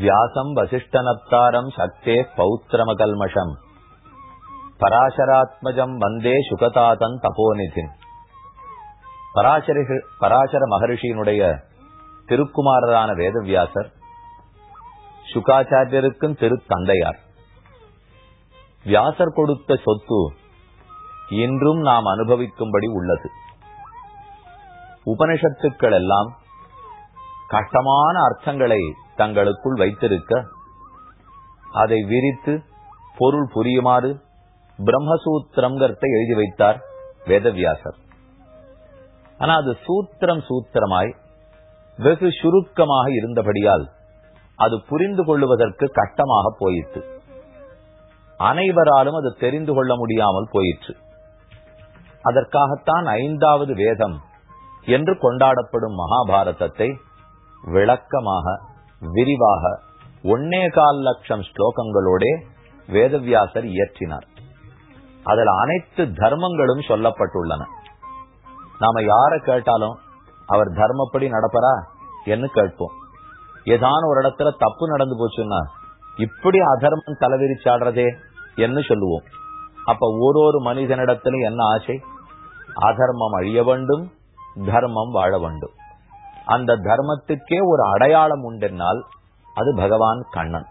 வியாசம் வசிஷ்டனப்தாரம் சக்தே பௌத்திரமகல்மஷம் பராசராத்மஜம் வந்தே சுகதாதன் தபோநிதின் பராசரி பராசர மகரிஷியினுடைய திருக்குமாரரான வேதவியாசர் சுகாச்சாரியருக்கும் திருத்தந்தையார் வியாசர் கொடுத்த சொத்து இன்றும் நாம் அனுபவிக்கும்படி உள்ளது. உபனிஷத்துக்கள் எல்லாம் கஷ்டமான அர்த்தங்களை தங்களுக்குள் வைத்திருக்க அதை விரித்து பொருள் புரியுமாறு பிரம்மசூத்திரம்ங்கிறத எழுதி வைத்தார் வேதவியாசர். ஆனா அது சூத்திரம் சூத்திரமாய் வெகு சுருக்கமாக இருந்தபடியால் அது புரிந்து கொள்ளுவதற்கு கட்டமாக போயிற்று. அனைவராலும் அது தெரிந்து கொள்ள முடியாமல் போயிற்று. அதற்காகத்தான் ஐந்தாவது வேதம் என்று கொண்டாடப்படும் மகாபாரதத்தை விளக்கமாக விரிவாக ஒன்னே கால் லட்சம் ஸ்லோகங்களோட வேதவியாசர் இயற்றினார். அதில் அனைத்து தர்மங்களும் சொல்லப்பட்டுள்ளன. நாம யார கேட்டாலும் அவர் தர்மப்படி நடப்பரா? என்று கேட்போம். ஏதான ஒரு இடத்துல தப்பு நடந்து போச்சுன்னா இப்படி அதர்மம் தலைவிரிச்சாடுறதே என்று சொல்லுவோம். அப்ப ஒரு ஒரு மனிதனிடத்திலும் என்ன ஆசை? அதர்மம் அழிய வேண்டும் தர்மம் வாழ வேண்டும். அந்த தர்மத்துக்கே ஒரு அடையாளம் உண்டென்னால் அது பகவான் கண்ணன்.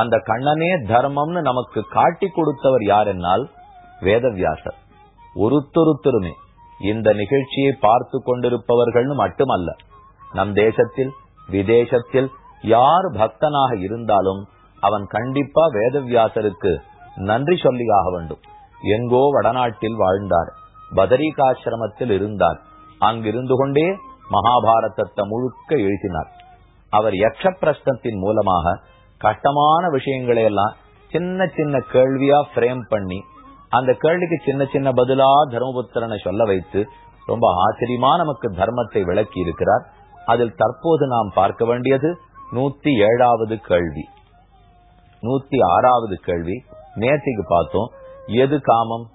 அந்த கண்ணனே தர்மம்னு நமக்கு காட்டி கொடுத்தவர் யார் என்னால் வேதவியாசர். ஒருத்தொருத்தருமே இந்த நிகழ்ச்சியை பார்த்து கொண்டிருப்பவர்கள்னு மட்டுமல்ல நம் தேசத்தில் விதேசத்தில் யார் பக்தனாக இருந்தாலும் அவன் கண்டிப்பா வேதவியாசருக்கு நன்றி சொல்லியாக வேண்டும். எங்கோ வடநாட்டில் வாழ்ந்தார் பதரிகாசிரமத்தில் இருந்தார் அங்கிருந்து கொண்டே மகாபாரதத்தை முழுக்க எழுதினார். அவர் யக்ஷ பிரஷ்னத்தின் மூலமாக கஷ்டமான விஷயங்களை எல்லாம் சின்ன சின்ன கேள்வியா பிரேம் பண்ணி அந்த கேள்விக்கு சின்ன சின்ன பதிலா தர்மபுத்திரனை சொல்ல வைத்து ரொம்ப ஆச்சரியமா நமக்கு தர்மத்தை விளக்கி இருக்கிறார். அதில் தற்போது நாம் பார்க்க வேண்டியது நூத்தி ஏழாவது கேள்வி. நூத்தி ஆறாவது கேள்வி. நேற்றுக்கு பார்த்தோம். எது காமம்?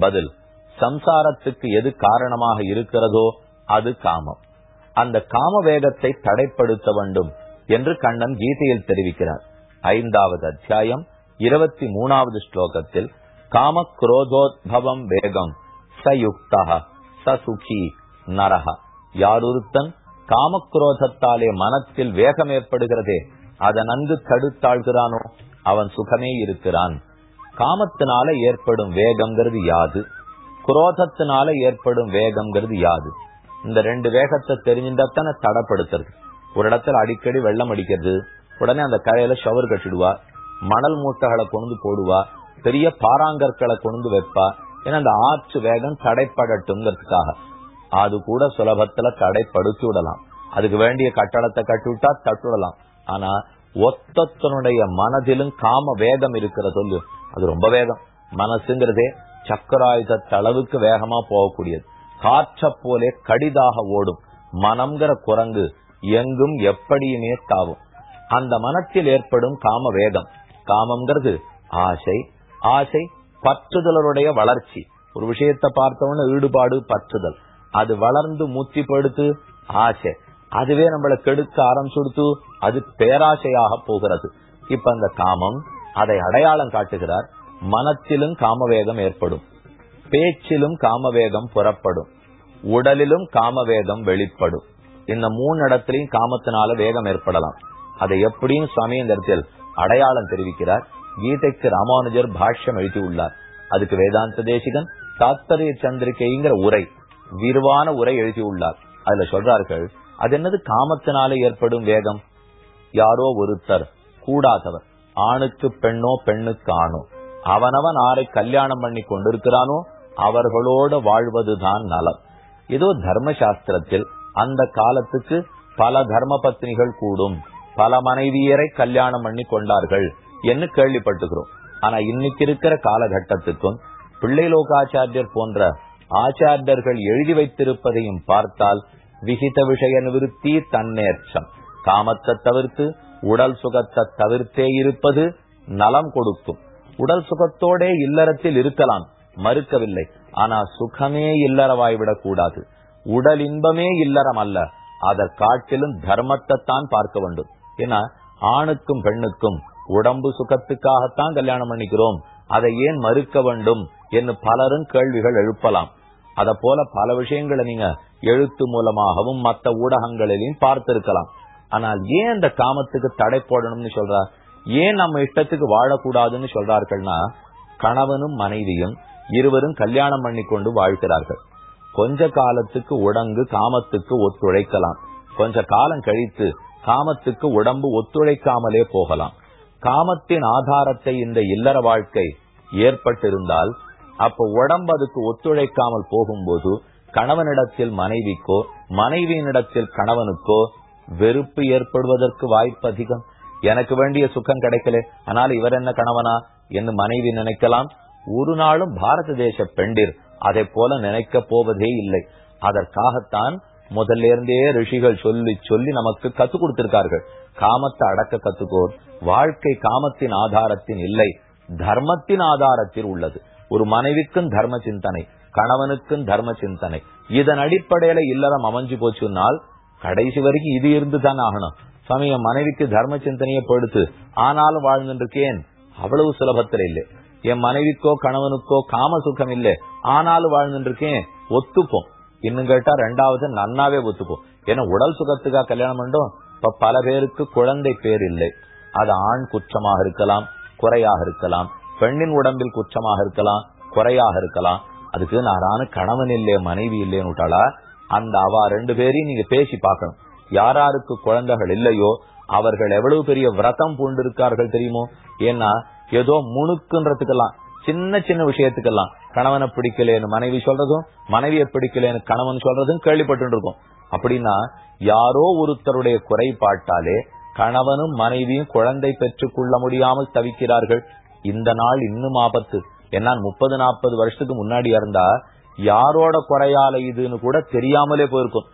பதில். சம்சாரத்துக்கு எது காரணமாக இருக்கிறதோ அது காமம். அந்த காம வேகத்தை தடைப்படுத்த வேண்டும் என்று கண்ணன் கீதையில் தெரிவிக்கிறார். ஐந்தாவது அத்தியாயம் இருபத்தி மூணாவது ஸ்லோகத்தில் காம குரோதோத்பவம் வேகம் சயுக்தா சசுகி நரக யாரொருத்தன் காமக்ரோதத்தாலே மனத்தில் வேகம் ஏற்படுகிறதே அதை நன்கு தடுத்தாழ்கிறானோ அவன் சுகமே இருக்கிறான். காமத்தினால ஏற்படும் வேகம்ங்கிறது யாது? குரோதத்தினால ஏற்படும் வேகம்ங்கிறது யாது? இந்த ரெண்டு வேகத்தை தெரிஞ்சிருந்தாத்தானே தடப்படுத்துறது. ஒரு இடத்துல அடிக்கடி வெள்ளம் அடிக்கிறது. உடனே அந்த கரையில ஷவர் கட்டிடுவா. மணல் மூட்டைகளை கொண்டு போடுவா. பெரிய பாறாங்கற்களை கொண்டு வைப்பா. ஏன்னா அந்த ஆற்று வேகம் தடைப்படட்டும்ங்கிறதுக்காக. அது கூட சுலபத்துல தடைப்படுத்தி விடலாம். அதுக்கு வேண்டிய கட்டடத்தை கட்டிவிட்டா தட்டுவிடலாம் ஆனா ஒத்தத்தனுடைய மனதிலும் காம வேகம் இருக்கிற சொல்லு. அது ரொம்ப வேகம். மனசுங்கிறதே சக்கராயுதத்த அளவுக்கு வேகமா போகக்கூடியது. காற்ற போலே கடிதாக ஓடும். மனம்ங்கிற குரங்கு எங்கும் எப்படியுமே தாவும். அந்த மனத்தில் ஏற்படும் காம வேகம் காமம்ங்கிறது ஆசை. ஆசை பற்றுதலருடைய வளர்ச்சி. ஒரு விஷயத்தை பார்த்தவொன்னு ஈடுபாடு பற்றுதல். அது வளர்ந்து மூச்சு படுத்து ஆசை. அதுவே நம்மளை கெடுக்க ஆரம்பிச்சுடுத்து அது பேராசையாக போகிறது. இப்ப அந்த காமம் அதை அடையாளம் காட்டுகிறார். மனத்திலும் காமவேகம் ஏற்படும். பேச்சிலும் காமவேகம் புறப்படும். உடலிலும் காமவேகம் வெளிப்படும். இந்த மூணு இடத்திலையும் காமத்தினால வேகம் ஏற்படலாம். அதை எப்படியும் சுவாமி இந்த இடத்தில் அடையாளம் தெரிவிக்கிறார். கீதைக்கு ராமானுஜர் பாஷ்யம் எழுதியுள்ளார். அதுக்கு வேதாந்த தேசிகன் தாத்தரிய சந்திரிகைங்கிற உரை விரிவான உரை எழுதியுள்ளார். அதுல சொல்றார்கள் அது என்னது? காமத்தினால ஏற்படும் வேகம். யாரோ ஒருத்தர் கூடாதவர். ஆணுக்கு பெண்ணோ பெண்ணுக்கு ஆணோ. அவனவன் ஆரை கல்யாணம் பண்ணி கொண்டிருக்கிறானோ அவர்களோட வாழ்வதுதான் நலம். ஏதோ தர்மசாஸ்திரத்தில் அந்த காலத்துக்கு பல தர்ம பத்னிகள் கூடும். பல மனைவியரை கல்யாணம் பண்ணி கொண்டார்கள் என்று கேள்விப்பட்டுகிறோம். ஆனா இன்னைக்கு இருக்கிற காலகட்டத்துக்கும் பிள்ளை லோகாச்சாரியர் போன்ற ஆச்சாரியர்கள் எழுதி வைத்திருப்பதையும் பார்த்தால் விகித விஷய நிவிருத்தி தன்னேற்றம். காமத்தை தவிர்த்து உடல் சுகத்தை தவிர்த்தே இருப்பது நலம் கொடுக்கும். உடல் சுகத்தோட இல்லறத்தில் இருக்கலாம். மறுக்கவில்லை. ஆனா சுகமே இல்லறவாய்விடக் கூடாது உடல் இன்பமே இல்லறம் அல்ல. அதை காட்டிலும் தர்மத்தை தான் பார்க்க வேண்டும். ஏன்னா ஆணுக்கும் பெண்ணுக்கும் உடம்பு சுகத்துக்காகத்தான் கல்யாணம் பண்ணிக்கிறோம். அதை ஏன் மறுக்க வேண்டும் என்று பலரும் கேள்விகள் எழுப்பலாம். அத போல பல விஷயங்களை நீங்க எழுத்து மூலமாகவும் மற்ற ஊடகங்களிலையும் பார்த்திருக்கலாம். ஆனால் ஏன் அந்த காமத்துக்கு தடை போடணும்னு சொல்றா ஏன் நம்ம இஷ்டத்துக்கு வாழக்கூடாதுன்னு சொல்றார்கள்னா கணவனும் மனைவியும் இருவரும் கல்யாணம் பண்ணி கொண்டு வாழ்கிறார்கள். கொஞ்ச காலத்துக்கு உடங்கு காமத்துக்கு ஒத்துழைக்கலாம். கொஞ்ச காலம் கழித்து காமத்துக்கு உடம்பு ஒத்துழைக்காமலே போகலாம். காமத்தின் ஆதாரத்தை இந்த இல்லற வாழ்க்கை ஏற்பட்டிருந்தால் அப்ப உடம்பு அதுக்கு ஒத்துழைக்காமல் போகும்போது கணவனிடத்தில் மனைவிக்கோ மனைவியினிடத்தில் கணவனுக்கோ வெறுப்பு ஏற்படுவதற்கு வாய்ப்பு அதிகம். எனக்கு வேண்டிய சுகம் கிடைக்கல. ஆனால் இவர் என்ன கணவனா என்று மனைவி நினைக்கலாம். ஒரு நாளும் பாரத தேச பெண்டிர் அதை போல நினைக்க போவதே இல்லை. அதற்காகத்தான் முதல்ல இருந்தே ரிஷிகள் சொல்லி சொல்லி நமக்கு கத்து கொடுத்திருக்கார்கள். காமத்தை அடக்க கத்துக்கோர். வாழ்க்கை காமத்தின் ஆதாரத்தின் இல்லை. தர்மத்தின் ஆதாரத்தில் உள்ளது. ஒரு மனைவிக்கும் தர்ம சிந்தனை கணவனுக்கும் தர்ம சிந்தனை. இதன் அடிப்படையில இல்லறம் அமைஞ்சு போச்சுன்னால் கடைசி வரைக்கும் இது இருந்துதான் ஆகணும். சமயம் மனைவிக்கு தர்ம சிந்தனையை படுத்து ஆனாலும் வாழ்ந்துருக்கேன். அவ்வளவு சுலபத்தில் இல்லை. என் மனைவிக்கோ கணவனுக்கோ காம சுகம் இல்லை. ஆனாலும் வாழ்ந்துருக்கேன் ஒத்துப்போம். இன்னும் கேட்டா ரெண்டாவது நன்னாவே ஒத்துப்போம். ஏன்னா உடல் சுகத்துக்கா கல்யாணம் பண்ணோம் இப்ப பல பேருக்கு குழந்தை பேர் இல்லை. அது ஆண் குற்றமாக இருக்கலாம் குறையாக இருக்கலாம். பெண்ணின் உடம்பில் குற்றமாக இருக்கலாம் குறையாக இருக்கலாம். அதுக்கு நான் கணவன் இல்லையே மனைவி இல்லைன்னு விட்டாளா அந்த அவா ரெண்டு பேரையும் நீங்க பேசி பார்க்கணும். யாராருக்கு குழந்தைகள் இல்லையோ அவர்கள் எவ்வளவு பெரிய விரதம் பூண்டு இருக்கார்கள் தெரியுமோ? ஏன்னா ஏதோ முணுக்குன்றதுக்கெல்லாம் சின்ன சின்ன விஷயத்துக்கெல்லாம். கணவனை பிடிக்கலேன்னு மனைவி சொல்றதும் மனைவியை பிடிக்கலேன்னு கணவன் சொல்றதும் கேள்விப்பட்டு இருக்கும் அப்படின்னா யாரோ ஒருத்தருடைய குறைபாட்டாலே கணவனும் மனைவியும் குழந்தை பெற்றுக் கொள்ள முடியாமல் தவிக்கிறார்கள். இந்த நாள் இன்னும் ஆபத்து. ஏன்னா முப்பது நாற்பது வருஷத்துக்கு முன்னாடி இருந்தா யாரோட குறையால இதுன்னு கூட தெரியாமலே போயிருக்கும்.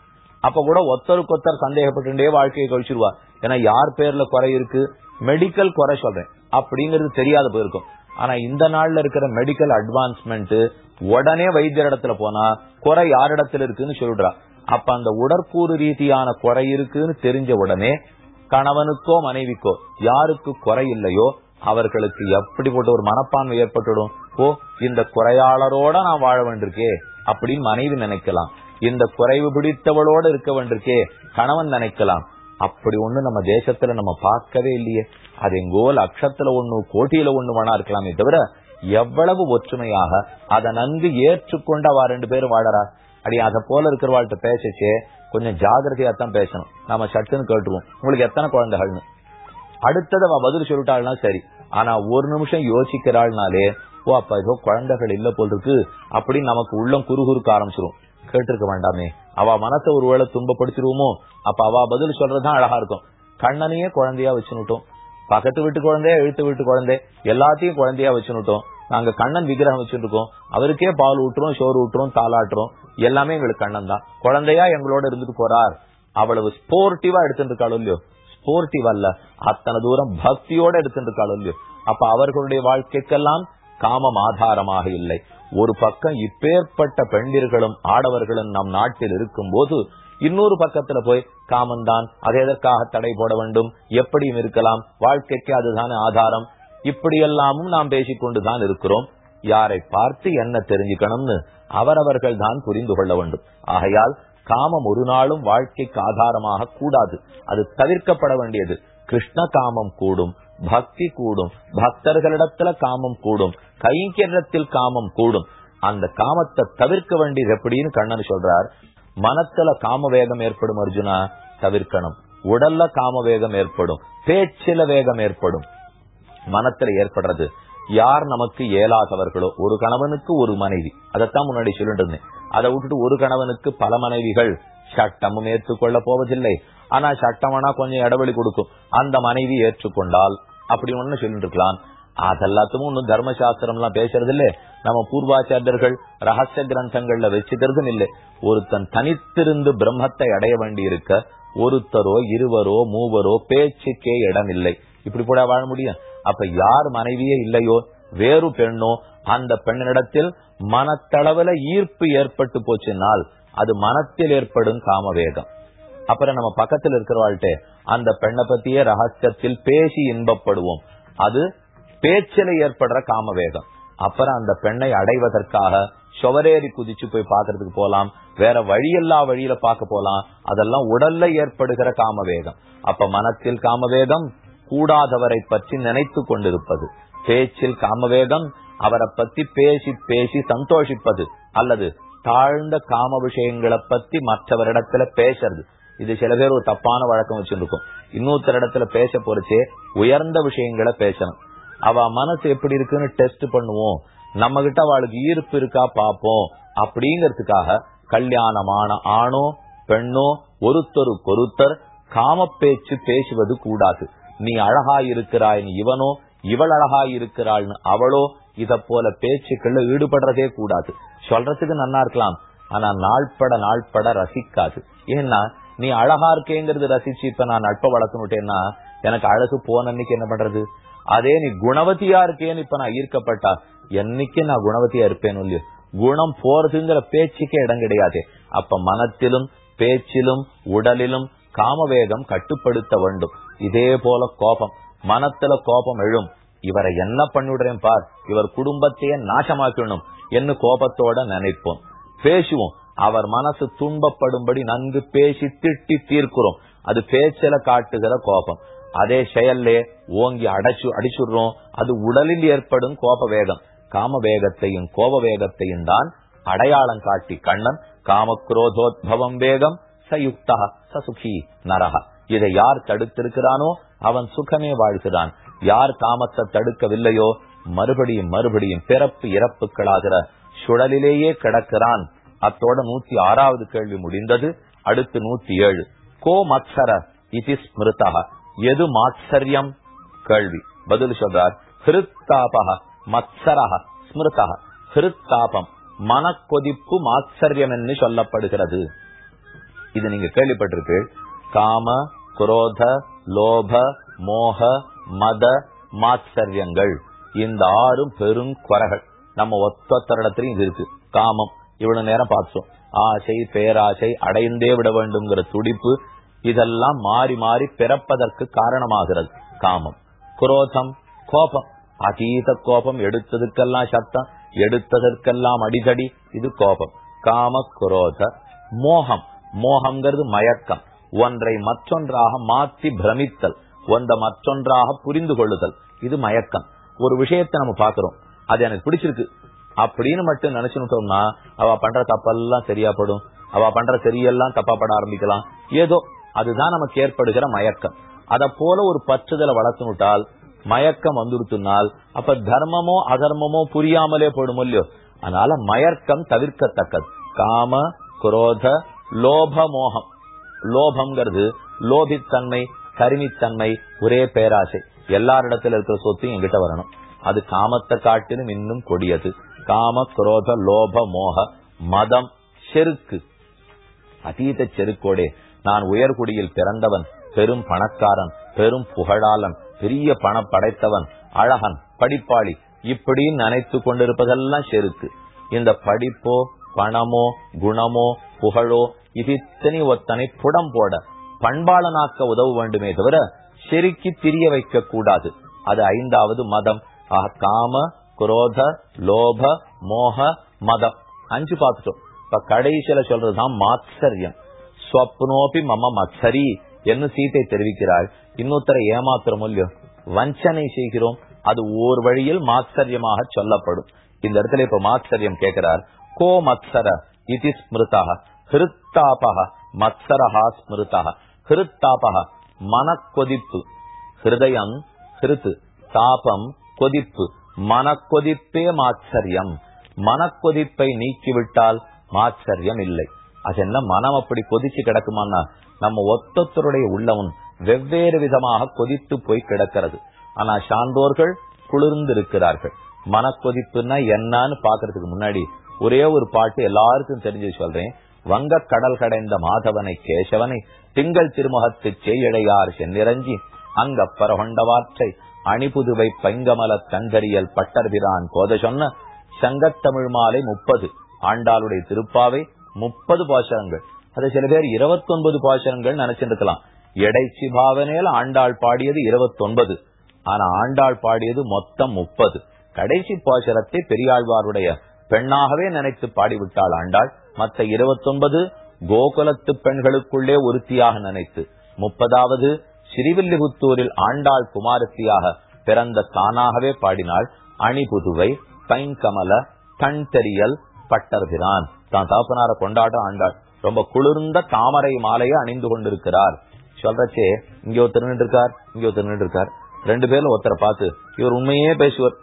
அப்ப கூட ஒத்தருக்கு ஒத்தர் சந்தேகப்பட்டுட்டே வாழ்க்கையை கழிச்சிருவா ஏன்னா யார் பேர்ல குறை இருக்கு? மெடிக்கல் குறை சொல்றேன். அப்படிங்கிறது தெரியாத போயிருக்கும். ஆனா இந்த நாள்ல இருக்கிற மெடிக்கல் அட்வான்ஸ்மெண்ட் உடனே வைத்தியர் இடத்துல போனா குறை யாரிடத்துல இருக்குன்னு சொல்லிடுறா அப்ப அந்த உடற்கூறு ரீதியான குறை இருக்குன்னு தெரிஞ்ச உடனே கணவனுக்கோ மனைவிக்கோ யாருக்கு குறை இல்லையோ அவர்களுக்கு எப்படிப்பட்ட ஒரு மனப்பான்மை ஏற்பட்டுடும்? ஓ இந்த குறையாளரோட நான் வாழ வேண்டிருக்கே அப்படின்னு மனைவி நினைக்கலாம். இந்த குறைவு பிடித்தவளோட இருக்க வேண்டிருக்கே கணவன் நினைக்கலாம். அப்படி ஒண்ணு நம்ம தேசத்துல நம்ம பார்க்கவே இல்லையே. அது எங்கோ அக்ஷத்துல ஒண்ணு கோட்டியில ஒண்ணு வேணா இருக்கலாமே தவிர எவ்வளவு ஒற்றுமையாக அதை நன்கு ஏற்றுக்கொண்டு அவ ரெண்டு பேரும் வாழறா. அடி அதை போல இருக்கிறவாழ்கிட்ட பேசிச்சே கொஞ்சம் ஜாகிரதையா தான் பேசணும். நாம சட்டுன்னு கேட்டுருவோம். உங்களுக்கு எத்தனை குழந்தைகள்னு. அடுத்தது அவ பதில் சொல்லிட்டாள்னா சரி. ஆனா ஒரு நிமிஷம் யோசிக்கிறாள்னாலே ஓ அப்ப ஏதோ குழந்தைகள் இல்ல போல் இருக்கு. அப்படின்னு நமக்கு உள்ளம் குறுகுறுக்க ஆரம்பிச்சிரும். கேட்டிருக்க வேண்டாமே. அவ மனத்தை ஒருவேளை துன்பப்படுத்திடுவோமோ? அப்ப அவ பதில் சொல்றதுதான் அழகா இருக்கும். கண்ணனையே குழந்தையா வச்சுனுட்டோம் பக்கத்து வீட்டு குழந்தைய எழுத்து வீட்டு குழந்தை எல்லாத்தையும் குழந்தையா வச்சுனுட்டோம் நாங்க கண்ணன் விக்கிரகம் வச்சுருக்கோம் அவருக்கே பால் ஊட்டுறோம் சோறு ஊட்டுறோம் தாளாட்டுறோம். எல்லாமே எங்களுக்கு கண்ணன் தான் குழந்தையா எங்களோட இருந்துட்டு போறார். அவ்வளவு ஸ்போர்ட்டிவா எடுத்துட்டு இருக்காளோ இல்லையோ? ஸ்போர்ட்டிவ் அல்ல. அத்தனை தூரம் பக்தியோட எடுத்துட்டு இருக்காளோ இல்லையோ? அப்ப அவர்களுடைய வாழ்க்கைக்கெல்லாம் காமம் ஆதாரமாக இல்லை. ஒரு பக்கம் இப்பேற்பட்ட பெண்டிர்களும் ஆடவர்களும் நம் நாட்டில் இருக்கும் போது இன்னொரு பக்கத்துல போய் காமந்தான் அதை எதற்காக தடை போட வேண்டும் எப்படியும் இருக்கலாம் வாழ்க்கைக்கு அதுதான் ஆதாரம். இப்படியெல்லாமும் நாம் பேசிக்கொண்டுதான் இருக்கிறோம். யாரை பார்த்து என்ன தெரிஞ்சுக்கணும்னு அவரவர்கள் தான் புரிந்து கொள்ள வேண்டும். ஆகையால் காமம் ஒரு நாளும் வாழ்க்கைக்கு ஆதாரமாக கூடாது. அது தவிர்க்கப்பட வேண்டியது. கிருஷ்ண காமம் கூடும் பக்தி கூடும் பக்தர்களிடத்துல காமம் கூடும் கைங்கரத்தில் காமம் கூடும். அந்த காமத்தை தவிர்க்க வேண்டியது எப்படின்னு கண்ணன் சொல்றார். மனத்துல காம வேகம் ஏற்படும் அர்ஜுனா தவிர்க்கணும். உடல்ல காம வேகம் ஏற்படும் பேச்சில வேகம் ஏற்படும். மனத்துல ஏற்படுறது. யார் நமக்கு இயலாதவர்களோ ஒரு கணவனுக்கு ஒரு மனைவி. அதைத்தான் முன்னாடி சொல்லிட்டு இருந்தேன். அதை விட்டுட்டு ஒரு கணவனுக்கு பல மனைவிகள். சட்டமும் ஏற்றுக்கொள்ள போவதில்லை. ஆனா சட்டமானா கொஞ்சம் இடைவெளி கொடுக்கும். அந்த மனைவி ஏற்றுக்கொண்டால் அப்படி ஒண்ணு சொல்லிட்டு இருக்கலாம் அதெல்லாத்துக்கும் தர்மசாஸ்திரம் எல்லாம் பேசுறது இல்ல நம்ம பூர்வாச்சாரியர்கள் ரகசிய கிரந்தங்கள்ல வச்சுக்கிறதும் இல்லை. ஒருத்தன் தனித்திருந்து பிரம்மத்தை அடைய வேண்டி இருக்க ஒருத்தரோ இருவரோ மூவரோ பேச்சுக்கே இடம் இல்லை இப்படி கூட வாழ முடியும்? அப்ப யார் மனைவியே இல்லையோ வேறு பெண்ணோ அந்த பெண்ணிடத்தில் மனத்தளவுல ஈர்ப்பு ஏற்பட்டு போச்சுனால் அது மனத்தில் ஏற்படும் காமவேகம். அப்புறம் நம்ம பக்கத்தில் இருக்கிறவாழ்கிட்ட அந்த பெண்ணை பத்தியே ரகசியத்தில் பேசி இன்பப்படுவோம். அது பேச்சில ஏற்படுற காமவேகம். அப்புறம் அந்த பெண்ணை அடைவதற்காக சுவரேறி குதிச்சு போய் பாக்குறதுக்கு போலாம் வேற வழியெல்லா வழியில பார்க்க போலாம் அதெல்லாம் உடல்ல ஏற்படுகிற காமவேகம். அப்ப மனத்தில் காமவேகம் கூடாதவரை பற்றி நினைத்து கொண்டிருப்பது. பேச்சில் காமவேகம் அவரை பத்தி பேசி பேசி சந்தோஷிப்பது. அல்லது தாழ்ந்த காம விஷயங்களை பத்தி மற்றவரிடத்துல பேசுறது. இது சில பேர் ஒரு தப்பான வழக்கம் வச்சிருக்கும். இன்னொருத்தர் இடத்துல பேச போறச்சே உயர்ந்த விஷயங்களை பேசணும். அவ மனசு எப்படி இருக்குன்னு டெஸ்ட் பண்ணுவோம். நம்ம கிட்ட அவளுக்கு ஈர்ப்பு இருக்கா பாப்போம் அப்படிங்கறதுக்காக கல்யாணமான ஆணோ பெண்ணோ ஒருத்தருக்கொருத்தர் காம பேச்சு பேசுவது கூடாது. நீ அழகா இருக்கிறாய்னு இவனோ இவள் அழகா இருக்கிறாள்னு அவளோ இத போல பேச்சுக்கள்ல ஈடுபடுறதே கூடாது. சொல்றதுக்கு நல்லா இருக்கலாம். ஆனா நாள்பட நாள்பட ரசிக்காது. ஏன்னா நீ அழகா இருக்கேங்கிறது ரசிச்சு இப்ப நான் நட்ப வளர்த்துனுட்டேன்னா எனக்கு அழகு போன அன்னைக்கு என்ன பண்றது? அதே நீ குணவதியா இருக்கேன்னு இப்ப நான் ஈர்க்கப்பட்டா என்னைக்கு நான் குணவதியா இருப்பேன் இல்லையோ? குணம் போறதுங்கிற பேச்சுக்கே இடம் கிடையாது. அப்ப மனத்திலும் பேச்சிலும் உடலிலும் காமவேகம் கட்டுப்படுத்த வேண்டும். இதே போல கோபம். மனத்துல கோபம் எழும். இவரை என்ன பண்ணிவிடுறேன் பார். இவர் குடும்பத்தையே நாசமாக்கணும் என்று கோபத்தோட நினைப்போம். பேசுவோம். அவர் மனசு துன்பப்படும்படி நன்கு பேசி திட்டி தீர்க்கிறோம். அது பேச்சில காட்டுகிற கோபம். அதே செயல்லே ஓங்கி அடைச்சு அடிச்சுடுறோம். அது உடலில் ஏற்படும் கோப வேகம் காம வேகத்தையும் கோப வேகத்தையும் தான் அடையாளம் காட்டி கண்ணன். காமக்ரோதோத்பவம் வேகம் சயுக்தா சசுகி நரக இதை யார் தடுத்திருக்கிறானோ அவன் சுகமே வாழ்கிறான். யார் காமத்தை தடுக்கவில்லையோ மறுபடியும் மறுபடியும் பிறப்பு இறப்புகளாகிற சுழலிலேயே கிடக்கிறான். அத்தோட நூத்தி ஆறாவது கேள்வி முடிந்தது. அடுத்து நூத்தி ஏழு. கோ மத்சர இது ஸ்மிருதா எது மாத்சரியம்? கேள்வி. பதில் சொல்றார். ஹிருத்தாபக மத்சரக ஸ்மிருதா ஹிருத்தாபம். மனக்கொதிப்பு மாத்சரியம் என்று சொல்லப்படுகிறது. இது நீங்க கேள்விப்பட்டிருக்கு. காம குரோத லோப மோக மத மாத்சரியங்கள். இந்த ஆறும் பெரும் குறைகள். நம்ம ஒத்தொத்தரிடத்திலையும் இது இருக்கு. காமம். இவ்வளவு நேரம் பார்த்தோம். ஆசை பேராசை அடைந்தே விட வேண்டும்ங்கிற துடிப்பு இதெல்லாம் மாறி மாறி பிறப்பதற்கு காரணமாகிறது. காமம். குரோதம் கோபம். அதீத கோபம் எடுத்ததுக்கெல்லாம் சத்தம் எடுத்ததற்கெல்லாம் அடிதடி இது கோபம். காம குரோத மோகம். மோகம்ங்கிறது மயக்கம். ஒன்றை மற்றொன்றாக மாற்றி பிரமித்தல். ஒன்றை மற்றொன்றாக புரிந்து கொள்ளுதல் இது மயக்கம். ஒரு விஷயத்தை நம்ம பாக்குறோம் அது எனக்கு பிடிச்சிருக்கு. அப்படின்னு மட்டும் நினைச்சுட்டோம்னா அவ பண்ற தப்பெல்லாம் சரியா படும் அவ பண்ற சரியெல்லாம் தப்பா பட ஆரம்பிக்கலாம். ஏதோ அதுதான் நமக்கு ஏற்படுகிற மயக்கம். அத போல ஒரு பற்றுதலை வளர்த்துனுட்டால் மயக்கம் வந்துருத்துனால் அப்ப தர்மமோ அதர்மமோ புரியாமலே போடும் இல்லையோ? அதனால மயக்கம் தவிர்க்கத்தக்கது. காம குரோத லோப மோகம் லோபம்ங்கிறது லோபித்தன்மை கருமித்தன்மை ஒரே பேராசை. எல்லாரிடத்துல இருக்கிற சொத்தையும் எங்கிட்ட வரணும். அது காமத்தை காட்டிலும் இன்னும் கொடியது. காம குரோத லோப மோக மதம் செருக்கு. அதீத செருக்கோடே நான் உயர்குடியில் பிறந்தவன் பெரும் பணக்காரன் பெரும் புகழாளன் பெரிய பணம் படைத்தவன் அழகன் படிப்பாளி இப்படின்னு நினைத்து கொண்டிருப்பதெல்லாம் செருக்கு. இந்த படிப்போ பணமோ குணமோ புகழோ இது இத்தனை ஒத்தனை புடம் போட பண்பாளனாக்க உதவ வேண்டுமே தவிர செருக்கி திரிய வைக்க கூடாது அது ஐந்தாவது மதம். காம குரோத லோப மோக மதம். அஞ்சு பார்த்துட்டோம். இப்ப கடைசியில சொல்றதுதான் மாத்சரியம். ஸ்வப்னோபி மம மத்சரி என்று சீத்தை தெரிவிக்கிறாள். இன்னொருத்தரை ஏமாத்திரம் இல்லையோ? வஞ்சனை செய்கிறோம். அது ஓர் வழியில் மாத்சரியமாக சொல்லப்படும். இந்த இடத்துல இப்ப மாத்சரியம் கேட்கிறார். கோ மத்சர இது ஸ்மிருதா. ஹிருத்தாபக மத்சரஹா ஸ்மிருதா. ஹிருத்தாபக மனக்கொதிப்பு. ஹிருதயம் ஹிருத்து தாபம் கொதிப்பு. மனக்கொதிப்பே மாச்சரியம். மனக்கொதிப்பை நீக்கிவிட்டால் மாச்சரியம் இல்லை. அது என்ன மனம் அப்படி கொதிச்சு கிடக்குமான்னா நம்ம ஒத்தொத்தருடைய உள்ளவன் வெவ்வேறு விதமாக கொதித்து போய் கிடக்கிறது. ஆனா சான்றோர்கள் குளிர்ந்து இருக்கிறார்கள் மனக்கொதிப்புன்னா என்னன்னு பாக்குறதுக்கு முன்னாடி ஒரே ஒரு பாட்டு எல்லாருக்கும் தெரிஞ்சு சொல்றேன். வங்கக் கடல் கடைந்த மாதவனை கேசவனை திங்கள் திருமுகத்து செய்யடையார் சென்னிரஞ்சி அங்க கொண்டவாற்றை அணிபுதுவை பைங்கமல தங்கரியல் பட்டர்பிரான் கோத சொன்ன சங்கத்தமிழ் மாலை முப்பது ஆண்டாளுடைய திருப்பாவை முப்பது பாசனங்கள் அது சில பேர் இருபத்தொன்பது பாசனங்கள் நினைச்சிருக்கலாம். எடைச்சி பாவனையில் ஆண்டாள் பாடியது இருபத்தொன்பது ஆனா ஆண்டாள் பாடியது மொத்தம் முப்பது. கடைசி பாசரத்தை பெரியாழ்வாருடைய பெண்ணாகவே நினைத்து பாடிவிட்டாள் ஆண்டாள். மற்ற இருபத்தொன்பது கோகுலத்து பெண்களுக்குள்ளே ஒருத்தியாக நினைத்து முப்பதாவது ஸ்ரீவில்லிபுத்தூரில் ஆண்டாள் குமாரத்தியாக பிறந்த தானாகவே பாடினாள் அணிபுதுவை பைங்கமல கண் தெரியல் பட்டர்கிறான் தான் தாப்பனார கொண்டாட்டம் ஆண்டாள். ரொம்ப குளிர்ந்த தாமரை மாலையை அணிந்து கொண்டிருக்கிறார். சொல்றச்சே இங்க ஒருத்தர் நின்று இருக்கார் இங்க ஒருத்தர் நின்று இருக்கார் ரெண்டு பேரும் ஒருத்தரை பார்த்து இவர் உண்மையே பேசுவர்.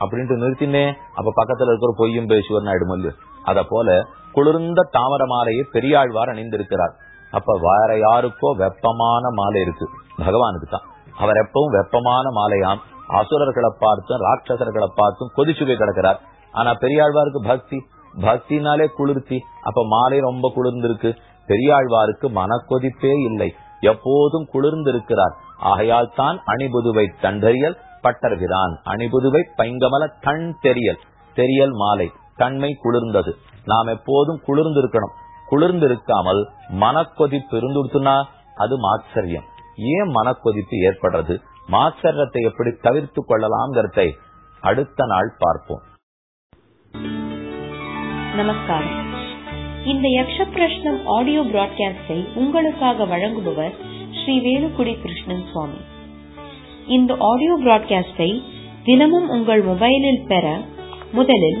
அப்படின்ட்டு நிறுத்தினே அப்ப பக்கத்துல இருக்கிற பொய்யும் பேசுவர் நாயுடு மல்லு அத போல குளிர்ந்த தாமர மாலையை பெரியாழ்வார் அணிந்திருக்கிறார். அப்ப வேற யாருக்கோ வெப்பமான மாலை இருக்கு. பகவானுக்கு தான் அவர் எப்பவும் வெப்பமான மாலையாம். அசுரர்களை பார்த்தும் ராட்சசர்களை பார்த்தும் கொதிச்சுவை கிடக்கிறார். ஆனா பெரியாழ்வாருக்கு பக்தி. பக்தினாலே குளிர்ச்சி அப்ப மாலை ரொம்ப குளிர்ந்திருக்கு. பெரியாழ்வாருக்கு மனக்கொதிப்பே இல்லை. எப்போதும் குளிர்ந்திருக்கிறார். ஆகையால் தான் அணிபுதுவை தண்டறியல் பட்டர்கிறான். அணிபுதுவை பைங்கமல தன் தெரியல் தெரியல் மாலை. தன்மை குளிர்ந்தது. நாம் எப்போதும் குளிர்ந்திருக்கணும். குளிர்ந்திருக்காமல் மனக்கொதிப்பு இருந்துடுத்துனா அது மாச்சரியம். ஏன் மனக்கொதிப்பு ஏற்படுறது? மாச்சரியத்தை எப்படி தவிர்த்து கொள்ளலாம்ங்கிறதை அடுத்த நாள் பார்ப்போம். நமஸ்காரம். இந்த யக்ஷ பிரஷ்னம் ஆடியோ பிராட்காஸ்டை உங்களுக்காக வழங்குபவர் ஸ்ரீ வேலுக்குடி கிருஷ்ணன் சுவாமி. இந்த ஆடியோ பிராட்காஸ்டை தினமும் உங்கள் மொபைலில் பெற முதலில்